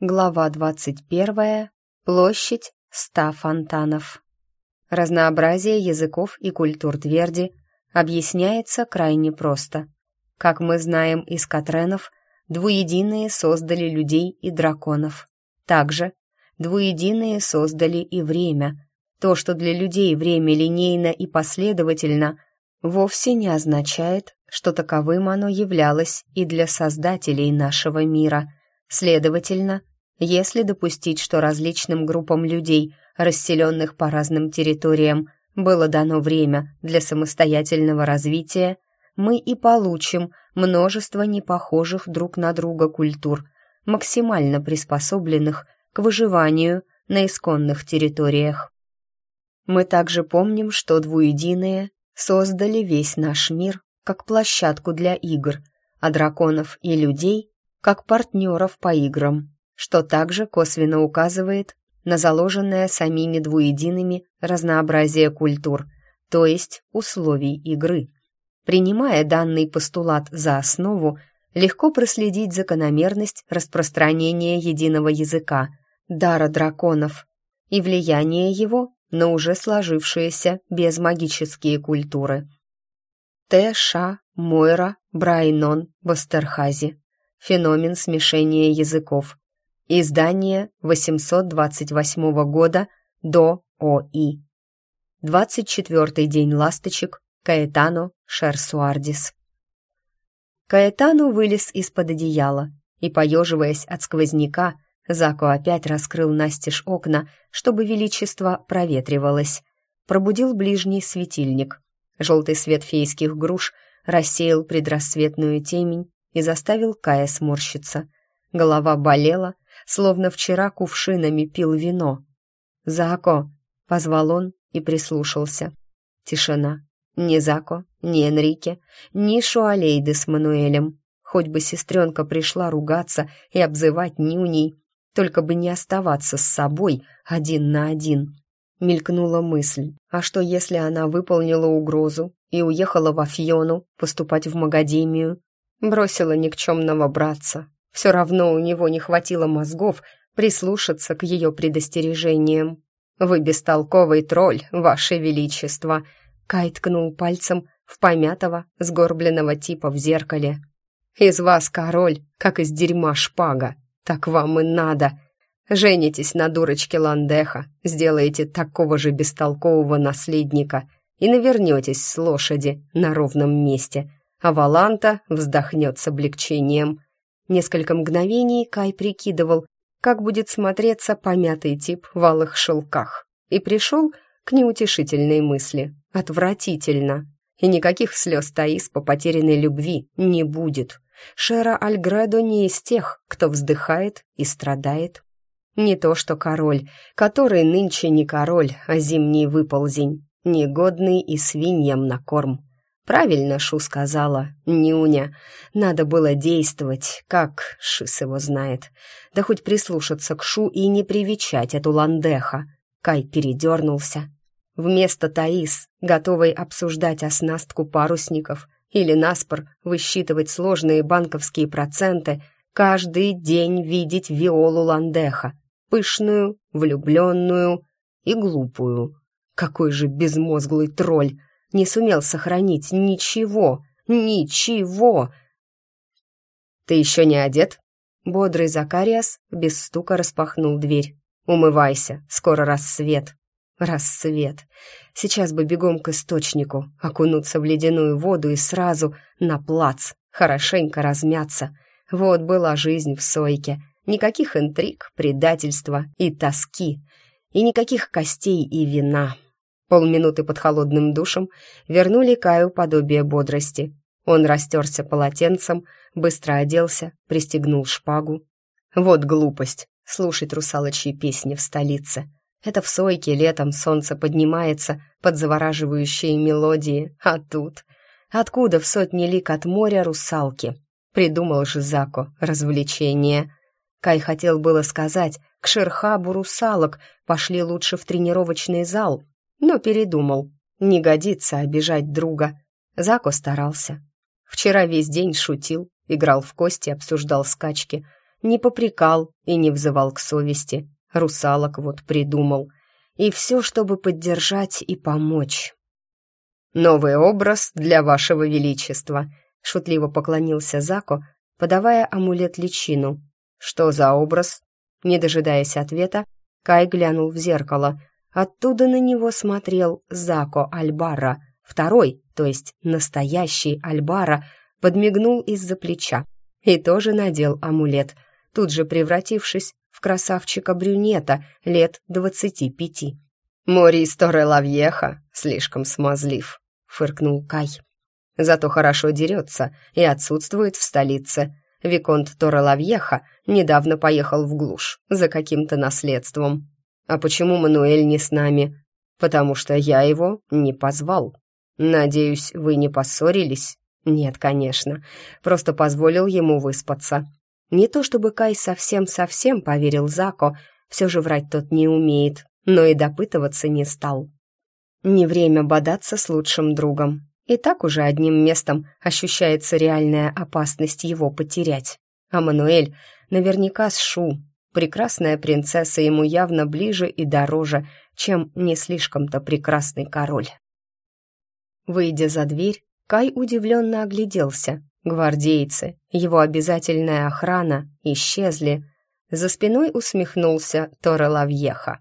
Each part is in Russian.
Глава 21. Площадь ста фонтанов. Разнообразие языков и культур Тверди объясняется крайне просто. Как мы знаем из Катренов, двуединые создали людей и драконов. Также двуединые создали и время. То, что для людей время линейно и последовательно, вовсе не означает, что таковым оно являлось и для создателей нашего мира – Следовательно, если допустить, что различным группам людей, расселенных по разным территориям, было дано время для самостоятельного развития, мы и получим множество непохожих друг на друга культур, максимально приспособленных к выживанию на исконных территориях. Мы также помним, что двуединые создали весь наш мир как площадку для игр, а драконов и людей как партнеров по играм, что также косвенно указывает на заложенное самими двуедиными разнообразие культур, то есть условий игры. Принимая данный постулат за основу, легко проследить закономерность распространения единого языка, дара драконов и влияние его на уже сложившиеся безмагические культуры. Тэша, Мойра, Брайнон, Бастерхази Феномен смешения языков. Издание 828 года до ОИ. 24 день ласточек. Каэтано Шерсуардис. Каэтану вылез из-под одеяла и, поеживаясь от сквозняка, Зако опять раскрыл настежь окна, чтобы величество проветривалось. Пробудил ближний светильник. Желтый свет фейских груш рассеял предрассветную темень и заставил Кая сморщиться. Голова болела, словно вчера кувшинами пил вино. «Зако!» — позвал он и прислушался. Тишина. Ни Зако, ни Энрике, ни Шуалейды с Мануэлем. Хоть бы сестренка пришла ругаться и обзывать нюней, только бы не оставаться с собой один на один. Мелькнула мысль, а что если она выполнила угрозу и уехала в Афьону поступать в Магадемию? Бросила никчемного братца. Все равно у него не хватило мозгов прислушаться к ее предостережениям. «Вы бестолковый тролль, ваше величество!» Кай ткнул пальцем в помятого, сгорбленного типа в зеркале. «Из вас король, как из дерьма шпага. Так вам и надо. Женитесь на дурочке Ландеха, сделаете такого же бестолкового наследника и навернетесь с лошади на ровном месте, а Валанта вздохнет с облегчением. Несколько мгновений Кай прикидывал, как будет смотреться помятый тип в алых шелках, и пришел к неутешительной мысли. Отвратительно. И никаких слез Таис по потерянной любви не будет. Шера Альгредо не из тех, кто вздыхает и страдает. Не то что король, который нынче не король, а зимний выползень, негодный и свиньям на корм. Правильно Шу сказала, нюня. Надо было действовать, как Шис его знает. Да хоть прислушаться к Шу и не привечать эту ландеха. Кай передернулся. Вместо Таис, готовой обсуждать оснастку парусников или наспор высчитывать сложные банковские проценты, каждый день видеть Виолу Ландеха, пышную, влюбленную и глупую. Какой же безмозглый тролль! Не сумел сохранить ничего, ничего. «Ты еще не одет?» Бодрый Закариас без стука распахнул дверь. «Умывайся, скоро рассвет». Рассвет. Сейчас бы бегом к источнику, окунуться в ледяную воду и сразу на плац, хорошенько размяться. Вот была жизнь в сойке. Никаких интриг, предательства и тоски. И никаких костей и вина. Полминуты под холодным душем вернули Каю подобие бодрости. Он растерся полотенцем, быстро оделся, пристегнул шпагу. Вот глупость — слушать русалочьи песни в столице. Это в сойке летом солнце поднимается под завораживающие мелодии, а тут... Откуда в сотни лик от моря русалки? Придумал же Зако развлечение. Кай хотел было сказать, к Шерхабу русалок пошли лучше в тренировочный зал, но передумал. Не годится обижать друга. Зако старался. Вчера весь день шутил, играл в кости, обсуждал скачки. не попрекал и не взывал к совести. Русалок вот придумал. И все, чтобы поддержать и помочь. «Новый образ для вашего величества», — шутливо поклонился Зако, подавая амулет личину. «Что за образ?» Не дожидаясь ответа, Кай глянул в зеркало. Оттуда на него смотрел Зако Альбара, второй, то есть настоящий Альбара, подмигнул из-за плеча и тоже надел амулет, тут же превратившись в красавчика-брюнета лет двадцати пяти. «Морис Торрелавьеха слишком смазлив», — фыркнул Кай. «Зато хорошо дерется и отсутствует в столице. Виконт Торрелавьеха недавно поехал в глушь за каким-то наследством. А почему Мануэль не с нами? Потому что я его не позвал. Надеюсь, вы не поссорились?» «Нет, конечно. Просто позволил ему выспаться. Не то чтобы Кай совсем-совсем поверил Зако, все же врать тот не умеет, но и допытываться не стал. Не время бодаться с лучшим другом. И так уже одним местом ощущается реальная опасность его потерять. А Мануэль наверняка с Шу. Прекрасная принцесса ему явно ближе и дороже, чем не слишком-то прекрасный король. Выйдя за дверь, Кай удивленно огляделся. Гвардейцы, его обязательная охрана исчезли. За спиной усмехнулся Тора Лавьеха.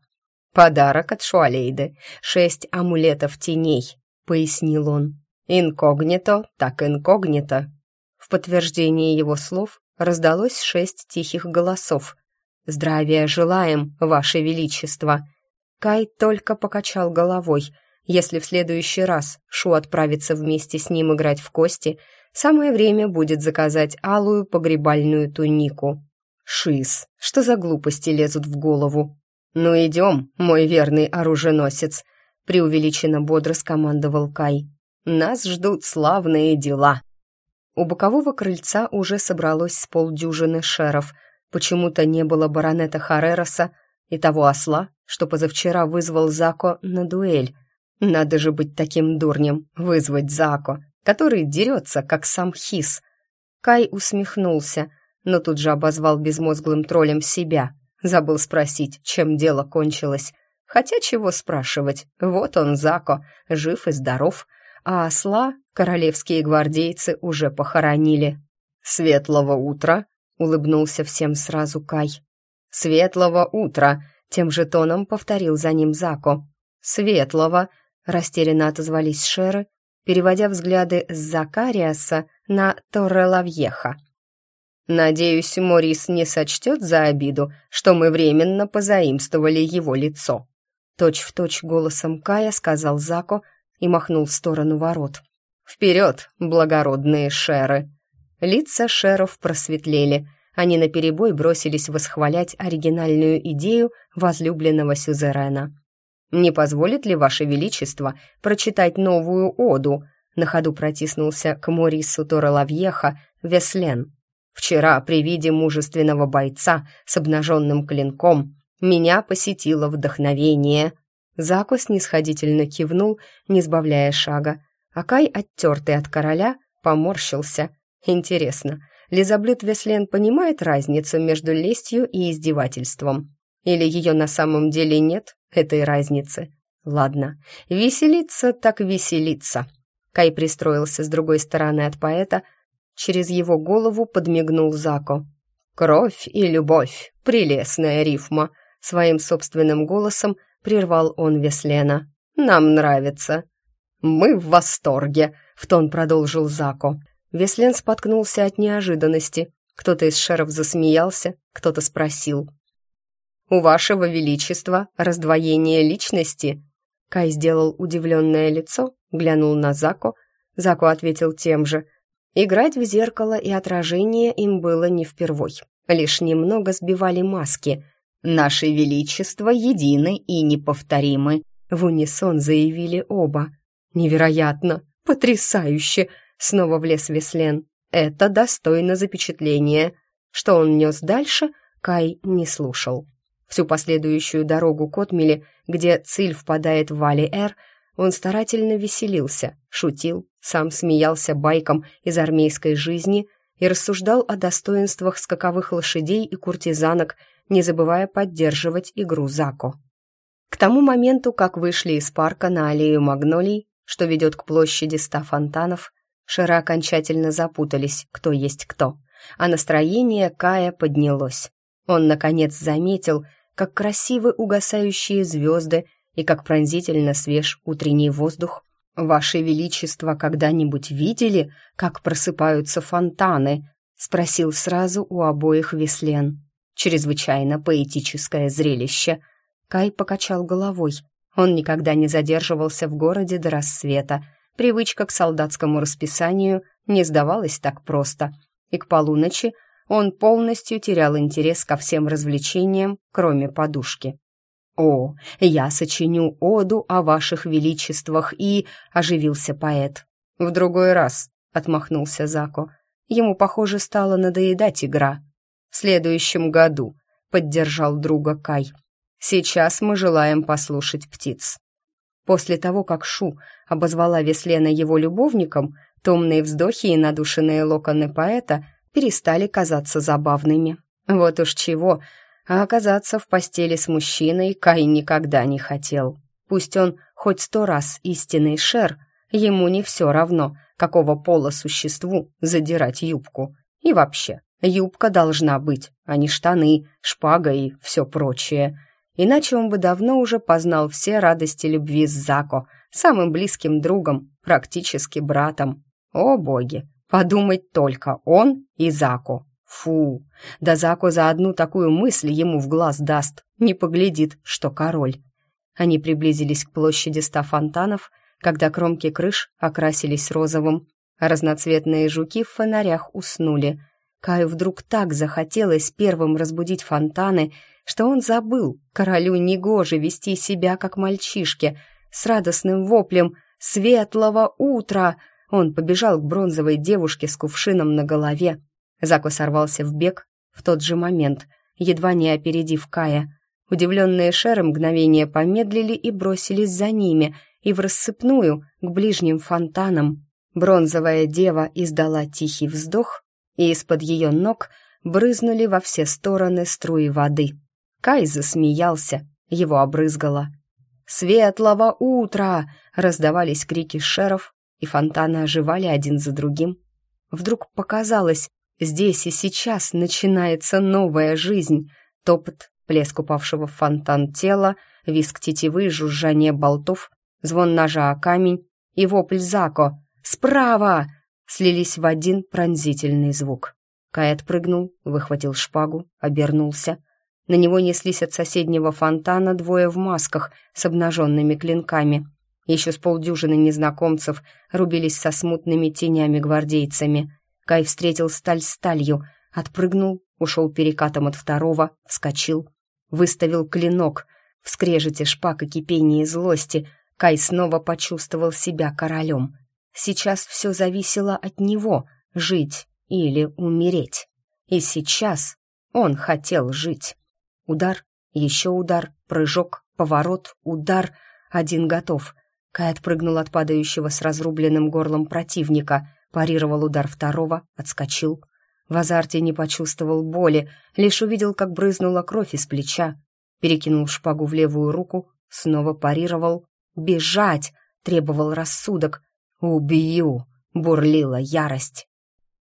«Подарок от Шуалейды. Шесть амулетов теней», — пояснил он. «Инкогнито, так инкогнито». В подтверждение его слов раздалось шесть тихих голосов. «Здравия желаем, Ваше Величество!» Кай только покачал головой. Если в следующий раз Шу отправится вместе с ним играть в кости, самое время будет заказать алую погребальную тунику. Шиз, что за глупости лезут в голову? «Ну идем, мой верный оруженосец», — преувеличенно бодро скомандовал Кай. «Нас ждут славные дела». У бокового крыльца уже собралось с полдюжины шеров. Почему-то не было баронета Харероса и того осла, что позавчера вызвал Зако на дуэль. Надо же быть таким дурнем, вызвать Зако, который дерется, как сам Хис. Кай усмехнулся, но тут же обозвал безмозглым троллем себя — Забыл спросить, чем дело кончилось. Хотя чего спрашивать, вот он, Зако, жив и здоров, а осла королевские гвардейцы уже похоронили. «Светлого утра!» — улыбнулся всем сразу Кай. «Светлого утра!» — тем же тоном повторил за ним Зако. «Светлого!» — растерянно отозвались Шеры, переводя взгляды с Закариаса на Торрелавьеха. Надеюсь, Морис не сочтет за обиду, что мы временно позаимствовали его лицо. Точь в точь голосом Кая сказал Зако и махнул в сторону ворот. «Вперед, благородные шеры!» Лица шеров просветлели. Они наперебой бросились восхвалять оригинальную идею возлюбленного сюзерена. «Не позволит ли Ваше Величество прочитать новую оду?» На ходу протиснулся к Морису Торелавьеха Веслен. Вчера при виде мужественного бойца с обнаженным клинком меня посетило вдохновение. Зако снисходительно кивнул, не сбавляя шага. Акай, оттертый от короля, поморщился. Интересно, Лизаблюд Веслен понимает разницу между лестью и издевательством? Или ее на самом деле нет, этой разницы? Ладно, веселиться так веселиться. Кай пристроился с другой стороны от поэта, Через его голову подмигнул Зако. «Кровь и любовь, прелестная рифма!» Своим собственным голосом прервал он Веслена. «Нам нравится!» «Мы в восторге!» — в тон продолжил Зако. Веслен споткнулся от неожиданности. Кто-то из шеров засмеялся, кто-то спросил. «У вашего величества раздвоение личности?» Кай сделал удивленное лицо, глянул на Зако. Зако ответил тем же — Играть в зеркало и отражение им было не впервой. Лишь немного сбивали маски. «Наше величество едины и неповторимы», — в унисон заявили оба. «Невероятно! Потрясающе!» — снова влез Веслен. «Это достойно запечатления». Что он нес дальше, Кай не слушал. Всю последующую дорогу к Отмеле, где Циль впадает в Вали-Эр, он старательно веселился, шутил, сам смеялся байкам из армейской жизни и рассуждал о достоинствах скаковых лошадей и куртизанок, не забывая поддерживать игру Зако. К тому моменту, как вышли из парка на аллею магнолий, что ведет к площади ста фонтанов, Шера окончательно запутались, кто есть кто, а настроение Кая поднялось. Он, наконец, заметил, как красивы угасающие звезды и как пронзительно свеж утренний воздух. «Ваше Величество когда-нибудь видели, как просыпаются фонтаны?» — спросил сразу у обоих Веслен. «Чрезвычайно поэтическое зрелище». Кай покачал головой. Он никогда не задерживался в городе до рассвета. Привычка к солдатскому расписанию не сдавалась так просто. И к полуночи он полностью терял интерес ко всем развлечениям, кроме подушки. «О, я сочиню оду о ваших величествах и...» — оживился поэт. «В другой раз», — отмахнулся Зако. Ему, похоже, стало надоедать игра. «В следующем году», — поддержал друга Кай. «Сейчас мы желаем послушать птиц». После того, как Шу обозвала Веслена его любовником, томные вздохи и надушенные локоны поэта перестали казаться забавными. Вот уж чего, а оказаться в постели с мужчиной Кай никогда не хотел. Пусть он хоть сто раз истинный шер, ему не все равно, какого пола существу задирать юбку. И вообще, юбка должна быть, а не штаны, шпага и все прочее. Иначе он бы давно уже познал все радости любви с Зако, самым близким другом, практически братом. О боги, подумать только, он и Зако. Фу, да Зако за одну такую мысль ему в глаз даст, не поглядит, что король. Они приблизились к площади ста фонтанов, когда кромки крыш окрасились розовым, а разноцветные жуки в фонарях уснули. Каю вдруг так захотелось первым разбудить фонтаны, что он забыл, королю негоже вести себя, как мальчишке, с радостным воплем «Светлого утра!» Он побежал к бронзовой девушке с кувшином на голове, Зако сорвался в бег в тот же момент, едва не опередив Кая. Удивленные Шеры мгновение помедлили и бросились за ними, и в рассыпную, к ближним фонтанам. Бронзовая дева издала тихий вздох, и из-под ее ног брызнули во все стороны струи воды. Кай засмеялся, его обрызгало. «Светлого утра!» — раздавались крики шеров, и фонтаны оживали один за другим. Вдруг показалось, Здесь и сейчас начинается новая жизнь. Топот, плеск упавшего в фонтан тела, виск тетивы, жужжание болтов, звон ножа о камень и вопль Зако «Справа!» Слились в один пронзительный звук. Кай отпрыгнул, выхватил шпагу, обернулся. На него неслись от соседнего фонтана двое в масках с обнаженными клинками. Еще с полдюжины незнакомцев рубились со смутными тенями гвардейцами. Кай встретил сталь сталью, отпрыгнул, ушел перекатом от второго, вскочил, выставил клинок. В скрежете шпак и кипении злости Кай снова почувствовал себя королем. Сейчас все зависело от него — жить или умереть. И сейчас он хотел жить. Удар, еще удар, прыжок, поворот, удар. Один готов. Кай отпрыгнул от падающего с разрубленным горлом противника парировал удар второго, отскочил. В азарте не почувствовал боли, лишь увидел, как брызнула кровь из плеча. Перекинул шпагу в левую руку, снова парировал. «Бежать!» — требовал рассудок. «Убью!» — бурлила ярость.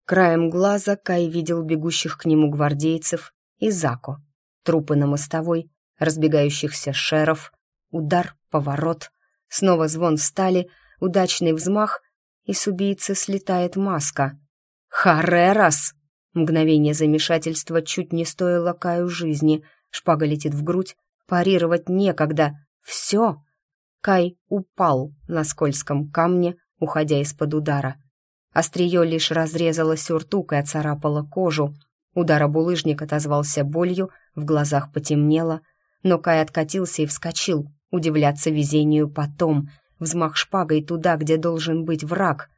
Краем глаза Кай видел бегущих к нему гвардейцев и Зако. Трупы на мостовой, разбегающихся шеров, удар, поворот, снова звон стали, удачный взмах и с убийцы слетает маска. «Харерас!» Мгновение замешательства чуть не стоило Каю жизни. Шпага летит в грудь, парировать некогда. «Все!» Кай упал на скользком камне, уходя из-под удара. Острие лишь разрезало сюртук и оцарапало кожу. Удар булыжник отозвался болью, в глазах потемнело, но Кай откатился и вскочил, удивляться везению потом — взмах шпагой туда, где должен быть враг.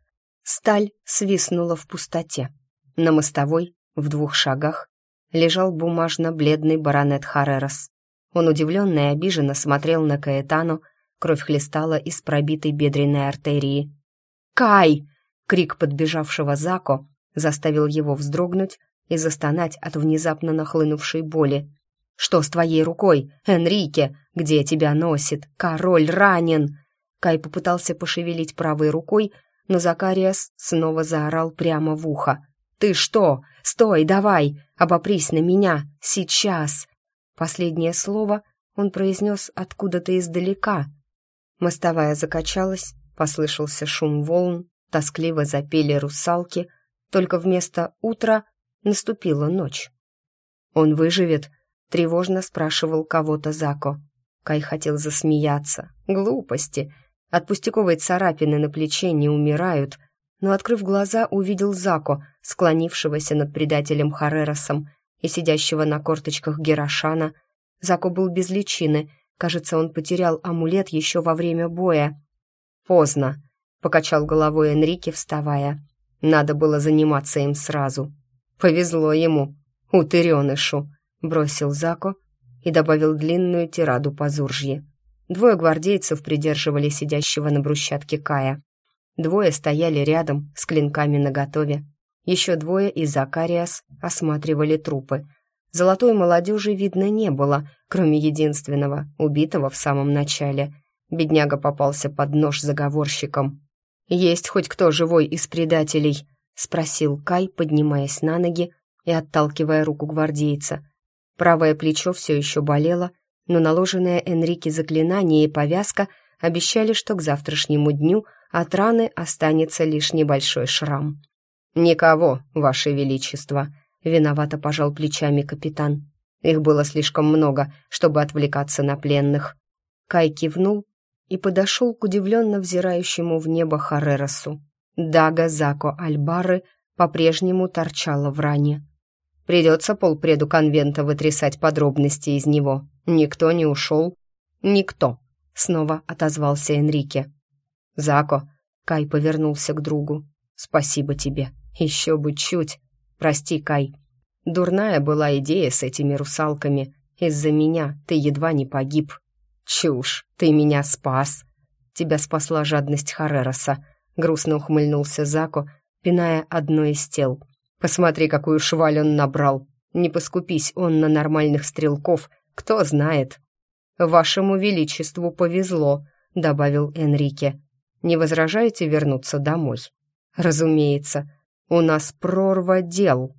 Сталь свистнула в пустоте. На мостовой, в двух шагах, лежал бумажно-бледный баронет Харерос. Он удивленно и обиженно смотрел на Каэтану, кровь хлестала из пробитой бедренной артерии. «Кай!» — крик подбежавшего Зако заставил его вздрогнуть и застонать от внезапно нахлынувшей боли. «Что с твоей рукой, Энрике? Где тебя носит? Король ранен!» Кай попытался пошевелить правой рукой, но Закариас снова заорал прямо в ухо. «Ты что? Стой, давай! Обопрись на меня! Сейчас!» Последнее слово он произнес откуда-то издалека. Мостовая закачалась, послышался шум волн, тоскливо запели русалки, только вместо утра наступила ночь. «Он выживет?» — тревожно спрашивал кого-то Зако. Кай хотел засмеяться. «Глупости!» От пустяковой царапины на плече не умирают, но, открыв глаза, увидел Зако, склонившегося над предателем Хареросом и сидящего на корточках Герошана. Зако был без личины, кажется, он потерял амулет еще во время боя. «Поздно», — покачал головой Энрике, вставая. «Надо было заниматься им сразу». «Повезло ему, утыренышу», — бросил Зако и добавил длинную тираду по Зуржье. Двое гвардейцев придерживали сидящего на брусчатке Кая. Двое стояли рядом с клинками наготове. Еще двое и Закариас осматривали трупы. Золотой молодежи видно не было, кроме единственного, убитого в самом начале. Бедняга попался под нож заговорщиком. «Есть хоть кто живой из предателей?» — спросил Кай, поднимаясь на ноги и отталкивая руку гвардейца. Правое плечо все еще болело, но наложенное Энрике заклинание и повязка обещали, что к завтрашнему дню от раны останется лишь небольшой шрам. «Никого, Ваше Величество», — виновато пожал плечами капитан. Их было слишком много, чтобы отвлекаться на пленных. Кай кивнул и подошел к удивленно взирающему в небо Хареросу. Дага Зако Альбары по-прежнему торчала в ране. Придется полпреду конвента вытрясать подробности из него. Никто не ушел. Никто. Снова отозвался Энрике. Зако. Кай повернулся к другу. Спасибо тебе. Еще бы чуть. Прости, Кай. Дурная была идея с этими русалками. Из-за меня ты едва не погиб. Чушь. Ты меня спас. Тебя спасла жадность Харероса. Грустно ухмыльнулся Зако, пиная одно из тел. Посмотри, какую шваль он набрал. Не поскупись он на нормальных стрелков, кто знает. Вашему величеству повезло, добавил Энрике. Не возражаете вернуться домой? Разумеется, у нас прорва дел.